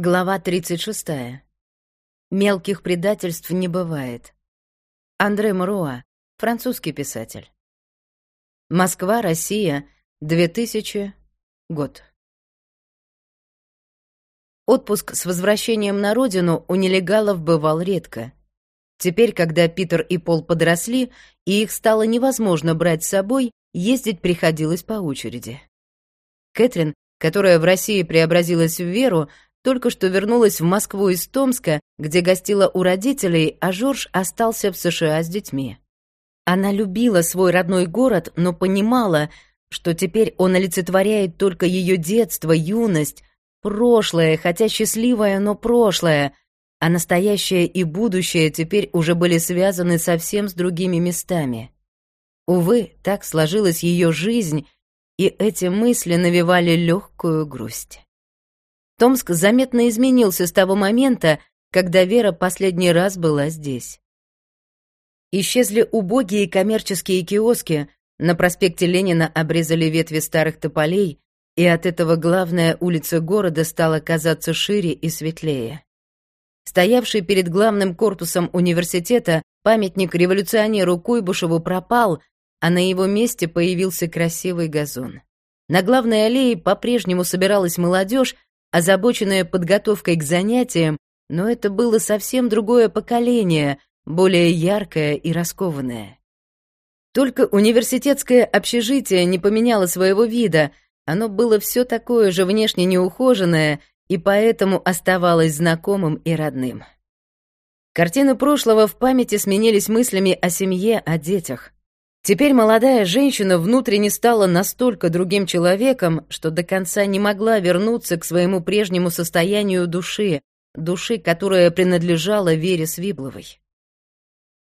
Глава 36. Мелких предательств не бывает. Андре Муруа, французский писатель. Москва, Россия, 2000 год. Отпуск с возвращением на родину у нелегалов бывал редко. Теперь, когда Питер и Пол подросли, и их стало невозможно брать с собой, ездить приходилось по очереди. Кэтрин, которая в России преобразилась в Веру, только что вернулась в Москву из Томска, где гостила у родителей, а Жорж остался в США с детьми. Она любила свой родной город, но понимала, что теперь он олицетворяет только ее детство, юность, прошлое, хотя счастливое, но прошлое, а настоящее и будущее теперь уже были связаны совсем с другими местами. Увы, так сложилась ее жизнь, и эти мысли навевали легкую грусть. Томск заметно изменился с того момента, когда Вера последний раз была здесь. Исчезли убогие коммерческие киоски, на проспекте Ленина обрезали ветви старых тополей, и от этого главная улица города стала казаться шире и светлее. Стоявший перед главным корпусом университета памятник революционеру Куйбышеву пропал, а на его месте появился красивый газон. На главной аллее по-прежнему собиралась молодежь, озабоченная подготовкой к занятиям, но это было совсем другое поколение, более яркое и раскованное. Только университетское общежитие не поменяло своего вида, оно было все такое же внешне неухоженное и поэтому оставалось знакомым и родным. Картины прошлого в памяти сменились мыслями о семье, о детях. Теперь молодая женщина внутренне стала настолько другим человеком, что до конца не могла вернуться к своему прежнему состоянию души, души, которая принадлежала Вере Свибловой.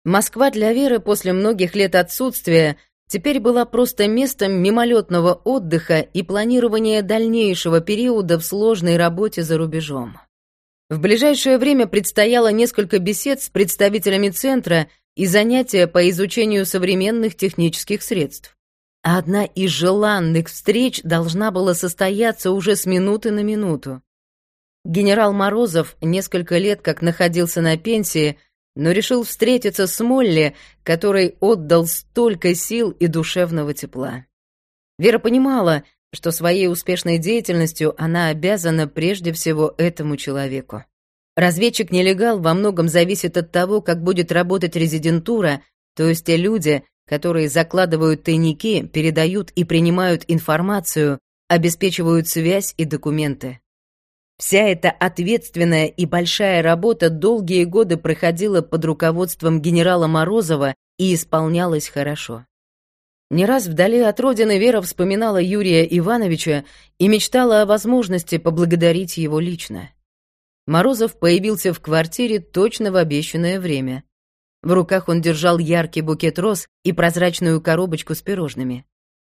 Москва для Веры после многих лет отсутствия теперь была просто местом мимолетного отдыха и планирования дальнейшего периода в сложной работе за рубежом. В ближайшее время предстояло несколько бесед с представителями центра и занятия по изучению современных технических средств. Одна из желанных встреч должна была состояться уже с минуты на минуту. Генерал Морозов несколько лет как находился на пенсии, но решил встретиться с Молли, который отдал столько сил и душевного тепла. Вера понимала, что своей успешной деятельностью она обязана прежде всего этому человеку. Разведчик-нелегал во многом зависит от того, как будет работать резидентура, то есть те люди, которые закладывают тайники, передают и принимают информацию, обеспечивают связь и документы. Вся эта ответственная и большая работа долгие годы проходила под руководством генерала Морозова и исполнялась хорошо. Не раз вдали от родины Вера вспоминала Юрия Ивановича и мечтала о возможности поблагодарить его лично. Морозов появился в квартире точно в обещанное время. В руках он держал яркий букет роз и прозрачную коробочку с пирожными.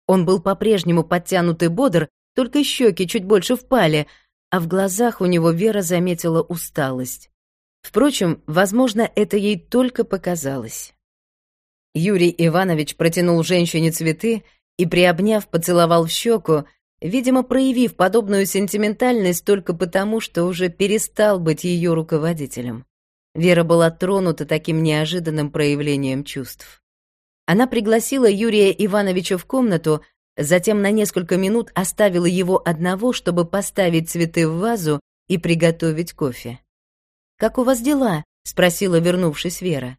Он был по-прежнему подтянут и бодр, только щеки чуть больше впали, а в глазах у него Вера заметила усталость. Впрочем, возможно, это ей только показалось. Юрий Иванович протянул женщине цветы и, приобняв, поцеловал в щеку, видимо, проявив подобную сентиментальность только потому, что уже перестал быть ее руководителем. Вера была тронута таким неожиданным проявлением чувств. Она пригласила Юрия Ивановича в комнату, затем на несколько минут оставила его одного, чтобы поставить цветы в вазу и приготовить кофе. «Как у вас дела?» — спросила, вернувшись Вера.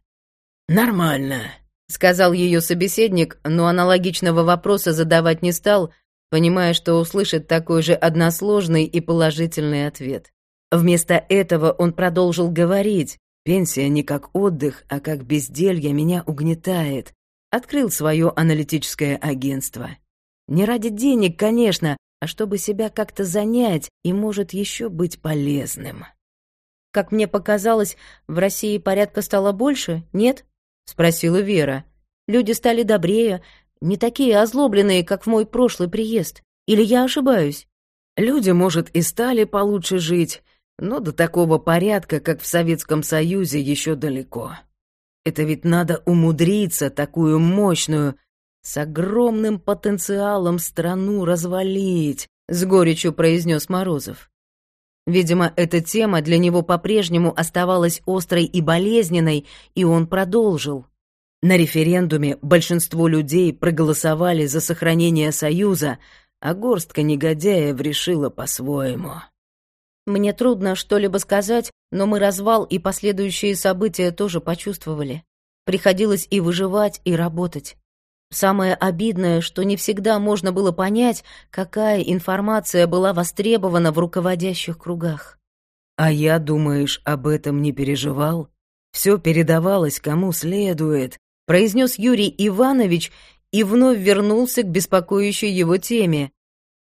«Нормально», — сказал ее собеседник, но аналогичного вопроса задавать не стал — понимая, что услышит такой же односложный и положительный ответ. Вместо этого он продолжил говорить. «Пенсия не как отдых, а как безделье меня угнетает». Открыл свое аналитическое агентство. Не ради денег, конечно, а чтобы себя как-то занять и, может, еще быть полезным. «Как мне показалось, в России порядка стало больше, нет?» — спросила Вера. «Люди стали добрее, не такие озлобленные, как в мой прошлый приезд. Или я ошибаюсь? Люди, может, и стали получше жить, но до такого порядка, как в Советском Союзе, еще далеко. Это ведь надо умудриться такую мощную, с огромным потенциалом страну развалить, с горечью произнес Морозов. Видимо, эта тема для него по-прежнему оставалась острой и болезненной, и он продолжил. На референдуме большинство людей проголосовали за сохранение Союза, а горстка негодяев решила по-своему. Мне трудно что-либо сказать, но мы развал и последующие события тоже почувствовали. Приходилось и выживать, и работать. Самое обидное, что не всегда можно было понять, какая информация была востребована в руководящих кругах. А я, думаешь, об этом не переживал? Все передавалось кому следует, произнес Юрий Иванович и вновь вернулся к беспокоящей его теме.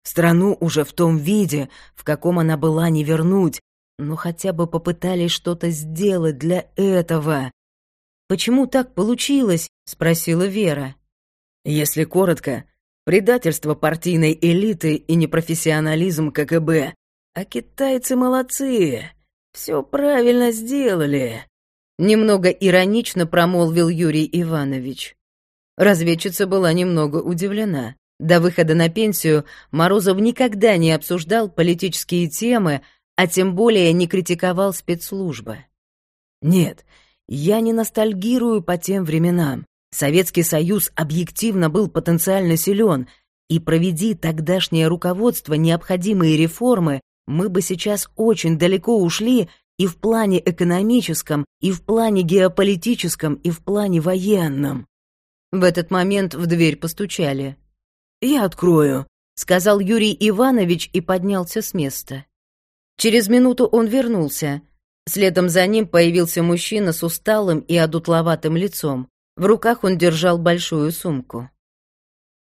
Страну уже в том виде, в каком она была, не вернуть, но хотя бы попытались что-то сделать для этого. «Почему так получилось?» — спросила Вера. Если коротко, предательство партийной элиты и непрофессионализм КГБ. А китайцы молодцы, все правильно сделали. Немного иронично промолвил Юрий Иванович. Разведчица была немного удивлена. До выхода на пенсию Морозов никогда не обсуждал политические темы, а тем более не критиковал спецслужбы. Нет, я не ностальгирую по тем временам. Советский Союз объективно был потенциально силен, и проведи тогдашнее руководство необходимые реформы, мы бы сейчас очень далеко ушли и в плане экономическом, и в плане геополитическом, и в плане военном. В этот момент в дверь постучали. «Я открою», — сказал Юрий Иванович и поднялся с места. Через минуту он вернулся. Следом за ним появился мужчина с усталым и одутловатым лицом. В руках он держал большую сумку.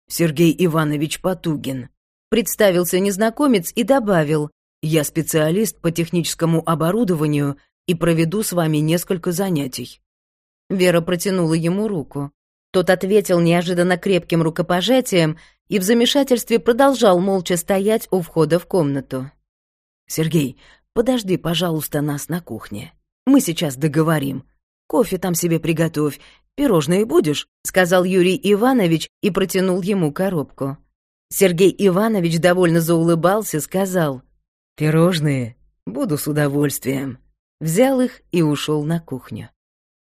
«Сергей Иванович Потугин», — представился незнакомец и добавил, я специалист по техническому оборудованию и проведу с вами несколько занятий». Вера протянула ему руку. Тот ответил неожиданно крепким рукопожатием и в замешательстве продолжал молча стоять у входа в комнату. «Сергей, подожди, пожалуйста, нас на кухне. Мы сейчас договорим. Кофе там себе приготовь. Пирожные будешь?» — сказал Юрий Иванович и протянул ему коробку. Сергей Иванович довольно заулыбался, сказал — «Пирожные? Буду с удовольствием». Взял их и ушел на кухню.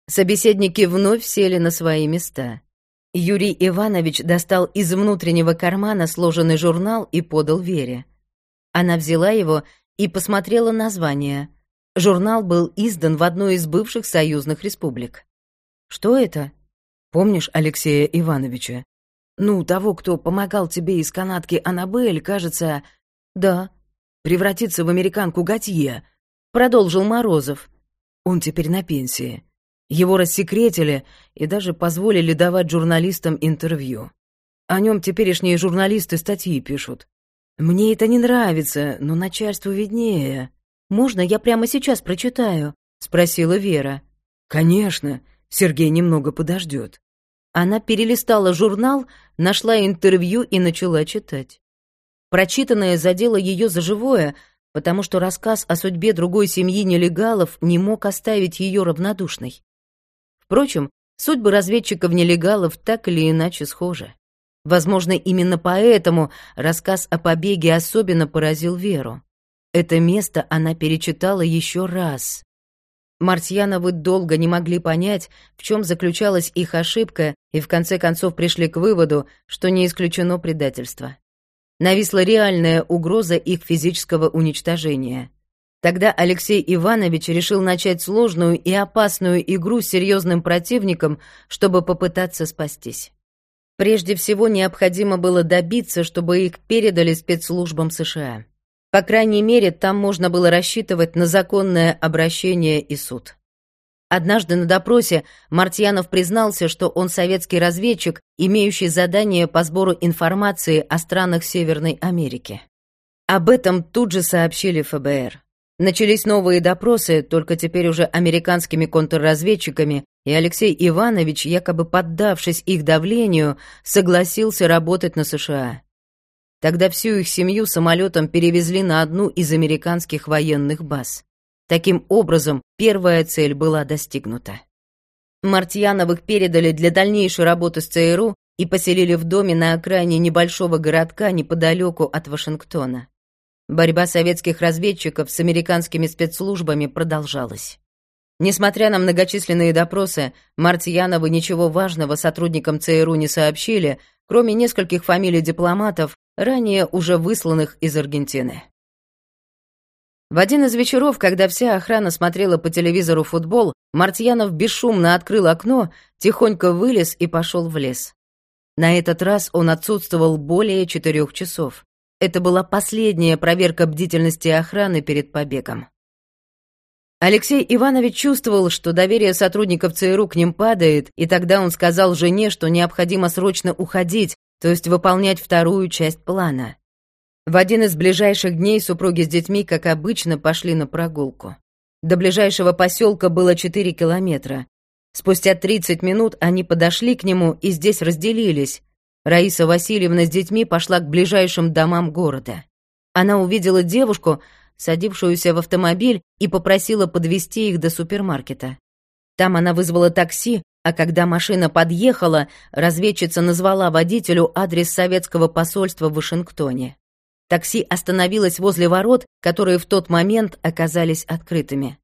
Собеседники вновь сели на свои места. Юрий Иванович достал из внутреннего кармана сложенный журнал и подал Вере. Она взяла его и посмотрела название. Журнал был издан в одной из бывших союзных республик. «Что это?» «Помнишь Алексея Ивановича? Ну, того, кто помогал тебе из канатки Аннабель, кажется...» «Да», превратиться в американку Готье», — продолжил Морозов. «Он теперь на пенсии. Его рассекретили и даже позволили давать журналистам интервью. О нем теперешние журналисты статьи пишут. Мне это не нравится, но начальству виднее. Можно я прямо сейчас прочитаю?» — спросила Вера. «Конечно. Сергей немного подождет». Она перелистала журнал, нашла интервью и начала читать. Прочитанное задело ее за живое, потому что рассказ о судьбе другой семьи нелегалов не мог оставить ее равнодушной. Впрочем, судьбы разведчиков-нелегалов так или иначе схожи. Возможно, именно поэтому рассказ о побеге особенно поразил Веру. Это место она перечитала еще раз. Мартьяновы долго не могли понять, в чем заключалась их ошибка, и в конце концов пришли к выводу, что не исключено предательство нависла реальная угроза их физического уничтожения. Тогда Алексей Иванович решил начать сложную и опасную игру с серьезным противником, чтобы попытаться спастись. Прежде всего необходимо было добиться, чтобы их передали спецслужбам США. По крайней мере, там можно было рассчитывать на законное обращение и суд. Однажды на допросе Мартьянов признался, что он советский разведчик, имеющий задание по сбору информации о странах Северной Америки. Об этом тут же сообщили ФБР. Начались новые допросы, только теперь уже американскими контрразведчиками, и Алексей Иванович, якобы поддавшись их давлению, согласился работать на США. Тогда всю их семью самолетом перевезли на одну из американских военных баз. Таким образом, первая цель была достигнута. Мартьяновых передали для дальнейшей работы с ЦРУ и поселили в доме на окраине небольшого городка неподалеку от Вашингтона. Борьба советских разведчиков с американскими спецслужбами продолжалась. Несмотря на многочисленные допросы, Мартьяновы ничего важного сотрудникам ЦРУ не сообщили, кроме нескольких фамилий дипломатов, ранее уже высланных из Аргентины. В один из вечеров, когда вся охрана смотрела по телевизору футбол, Мартьянов бесшумно открыл окно, тихонько вылез и пошел в лес. На этот раз он отсутствовал более четырех часов. Это была последняя проверка бдительности охраны перед побегом. Алексей Иванович чувствовал, что доверие сотрудников ЦРУ к ним падает, и тогда он сказал жене, что необходимо срочно уходить, то есть выполнять вторую часть плана. В один из ближайших дней супруги с детьми, как обычно, пошли на прогулку. До ближайшего поселка было 4 километра. Спустя 30 минут они подошли к нему и здесь разделились. Раиса Васильевна с детьми пошла к ближайшим домам города. Она увидела девушку, садившуюся в автомобиль, и попросила подвезти их до супермаркета. Там она вызвала такси, а когда машина подъехала, разведчица назвала водителю адрес советского посольства в Вашингтоне. Такси остановилось возле ворот, которые в тот момент оказались открытыми.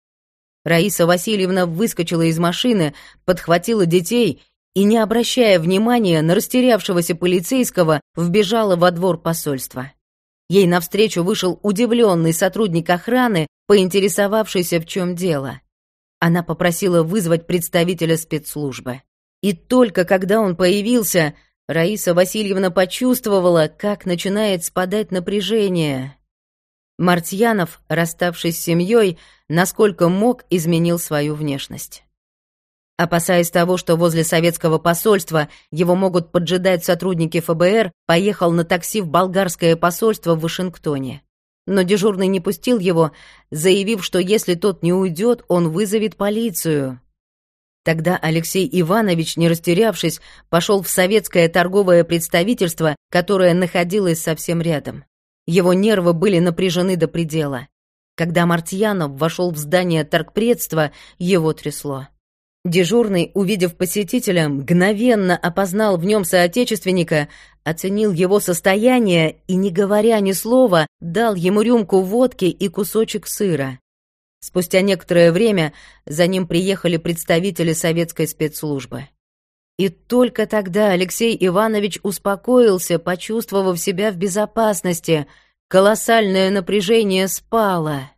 Раиса Васильевна выскочила из машины, подхватила детей и, не обращая внимания на растерявшегося полицейского, вбежала во двор посольства. Ей навстречу вышел удивленный сотрудник охраны, поинтересовавшийся, в чем дело. Она попросила вызвать представителя спецслужбы. И только когда он появился, Раиса Васильевна почувствовала, как начинает спадать напряжение. Мартьянов, расставшись с семьей, насколько мог, изменил свою внешность. Опасаясь того, что возле советского посольства его могут поджидать сотрудники ФБР, поехал на такси в болгарское посольство в Вашингтоне. Но дежурный не пустил его, заявив, что если тот не уйдет, он вызовет полицию. Тогда Алексей Иванович, не растерявшись, пошел в советское торговое представительство, которое находилось совсем рядом. Его нервы были напряжены до предела. Когда Мартьянов вошел в здание торгпредства, его трясло. Дежурный, увидев посетителя, мгновенно опознал в нем соотечественника, оценил его состояние и, не говоря ни слова, дал ему рюмку водки и кусочек сыра. Спустя некоторое время за ним приехали представители советской спецслужбы. И только тогда Алексей Иванович успокоился, почувствовав себя в безопасности. Колоссальное напряжение спало.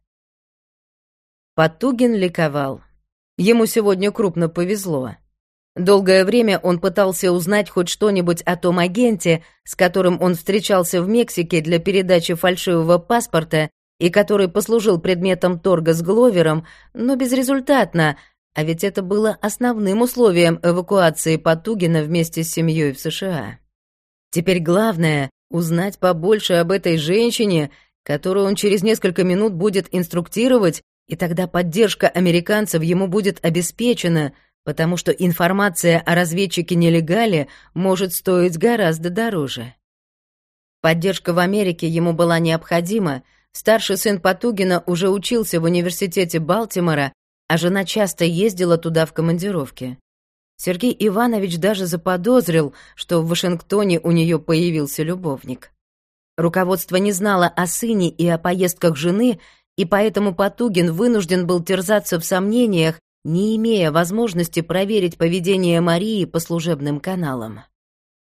Потугин ликовал. Ему сегодня крупно повезло. Долгое время он пытался узнать хоть что-нибудь о том агенте, с которым он встречался в Мексике для передачи фальшивого паспорта и который послужил предметом торга с Гловером, но безрезультатно, а ведь это было основным условием эвакуации Потугина вместе с семьей в США. Теперь главное — узнать побольше об этой женщине, которую он через несколько минут будет инструктировать, и тогда поддержка американцев ему будет обеспечена, потому что информация о разведчике-нелегале может стоить гораздо дороже. Поддержка в Америке ему была необходима, Старший сын Потугина уже учился в университете Балтимора, а жена часто ездила туда в командировки. Сергей Иванович даже заподозрил, что в Вашингтоне у нее появился любовник. Руководство не знало о сыне и о поездках жены, и поэтому Потугин вынужден был терзаться в сомнениях, не имея возможности проверить поведение Марии по служебным каналам.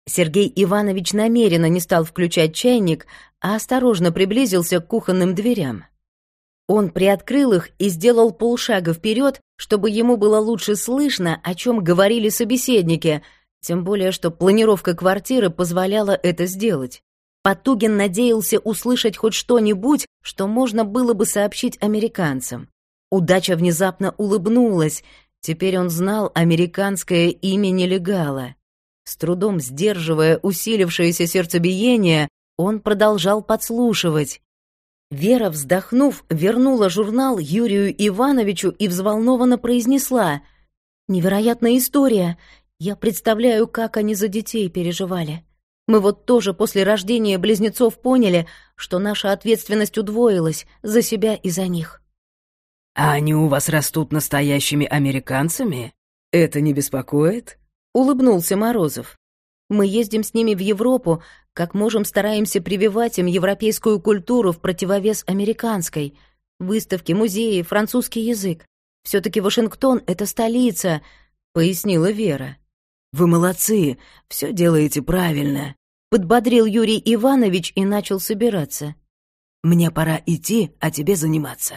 Сергей Иванович намеренно не стал включать чайник, а осторожно приблизился к кухонным дверям. Он приоткрыл их и сделал полшага вперед, чтобы ему было лучше слышно, о чем говорили собеседники, тем более что планировка квартиры позволяла это сделать. Потугин надеялся услышать хоть что-нибудь, что можно было бы сообщить американцам. Удача внезапно улыбнулась. Теперь он знал американское имя нелегала. С трудом сдерживая усилившееся сердцебиение, он продолжал подслушивать. Вера, вздохнув, вернула журнал Юрию Ивановичу и взволнованно произнесла «Невероятная история. Я представляю, как они за детей переживали. Мы вот тоже после рождения близнецов поняли, что наша ответственность удвоилась за себя и за них». «А они у вас растут настоящими американцами? Это не беспокоит?» улыбнулся Морозов. Мы ездим с ними в Европу, как можем стараемся прививать им европейскую культуру в противовес американской. Выставки, музеи, французский язык. все таки Вашингтон — это столица», — пояснила Вера. «Вы молодцы, все делаете правильно», — подбодрил Юрий Иванович и начал собираться. «Мне пора идти, а тебе заниматься».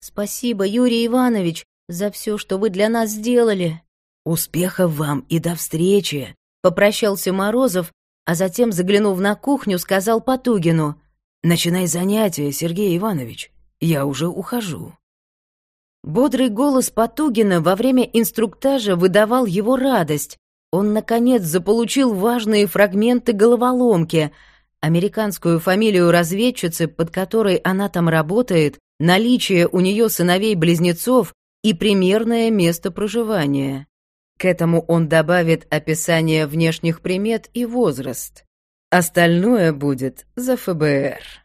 «Спасибо, Юрий Иванович, за все, что вы для нас сделали». «Успехов вам и до встречи!» Попрощался Морозов, а затем, заглянув на кухню, сказал Потугину. «Начинай занятия, Сергей Иванович. Я уже ухожу». Бодрый голос Потугина во время инструктажа выдавал его радость. Он, наконец, заполучил важные фрагменты головоломки. Американскую фамилию разведчицы, под которой она там работает, наличие у нее сыновей-близнецов и примерное место проживания. К этому он добавит описание внешних примет и возраст. Остальное будет за ФБР.